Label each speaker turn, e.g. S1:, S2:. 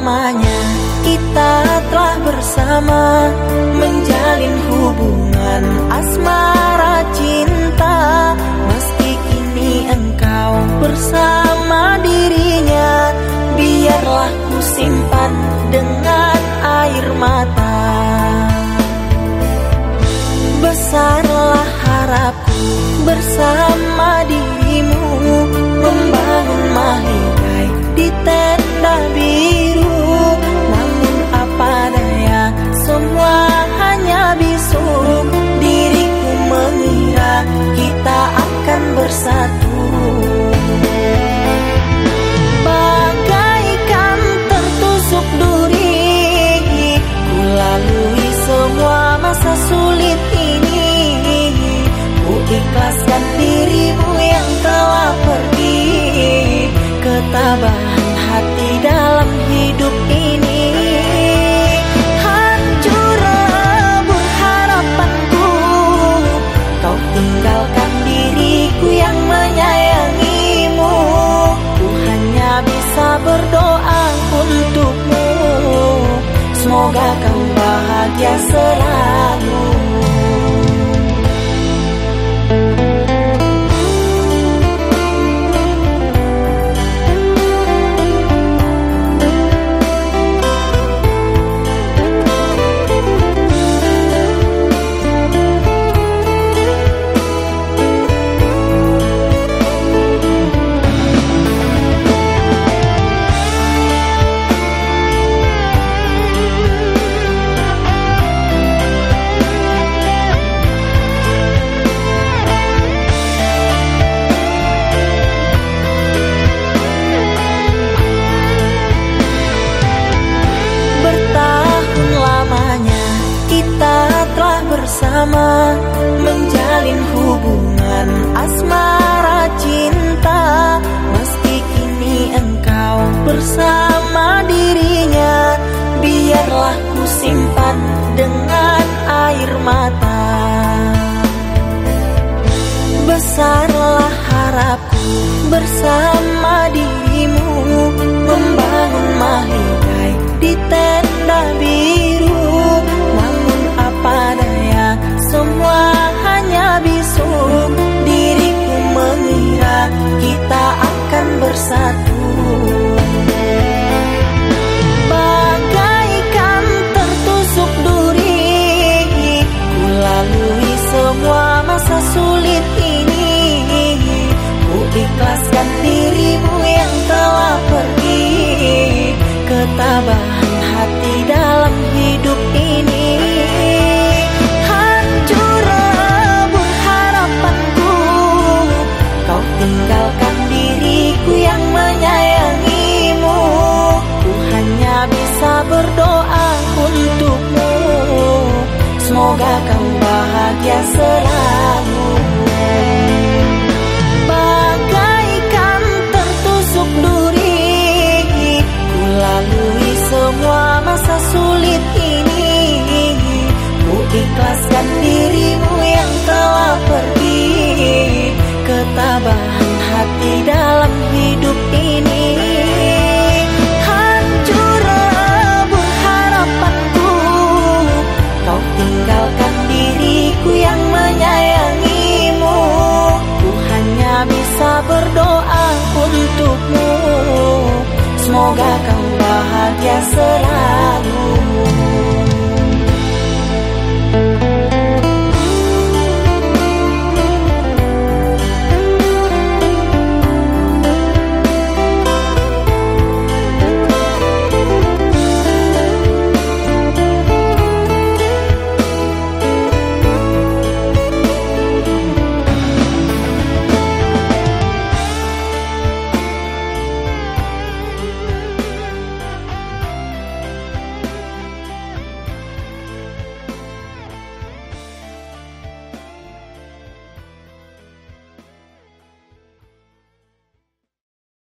S1: lamanya kita telah bersama menjalin hubungan asmara cinta. Meski kini engkau bersama diri Baba. bersama menjalin hubungan asmara cinta. Meski kini engkau bersama dirinya biarlah ku simpan dengan air mata. Besarlah harapku bersama bisa berdoa untukmu. Semoga kau bahagia selalu. Bagaikan tertusuk duri Ku lalui semua masa sulit ini. Ku ikhlaskan dirimu yang telah pergi Ketabahan hati dalam hidup ini. será.